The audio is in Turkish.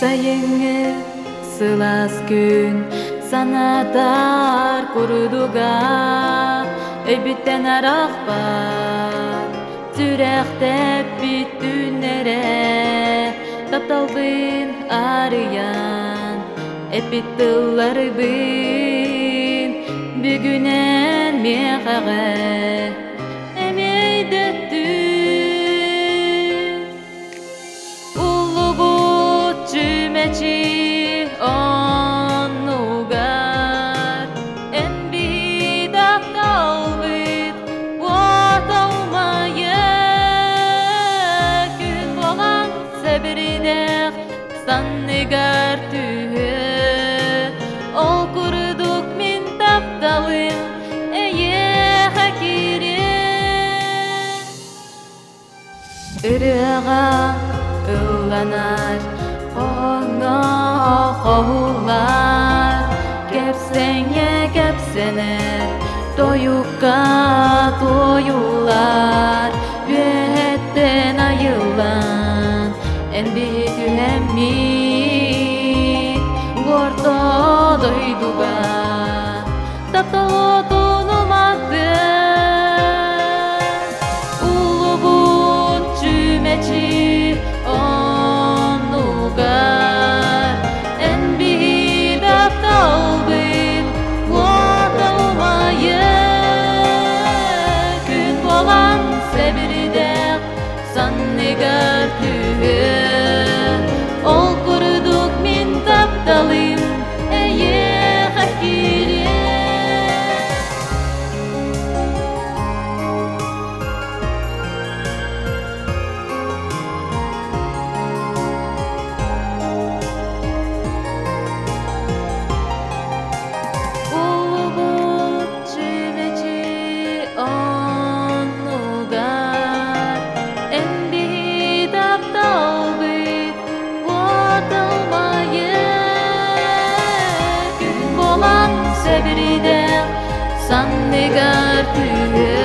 Sayenge sılas gün sanatar kuruduga Ebitten arak bar Türekte bütünlere Tataldın arayan Epitillerdin Bügünen mekağı Sannigar tühü Ol kuruduk min taptalın Eye hakiri Irığa ıllanar Ona kovular Kepsenge kepsener Doyukka doyular. Ühetten ayılan En büyük mi gorto do i duba tato Sen San negar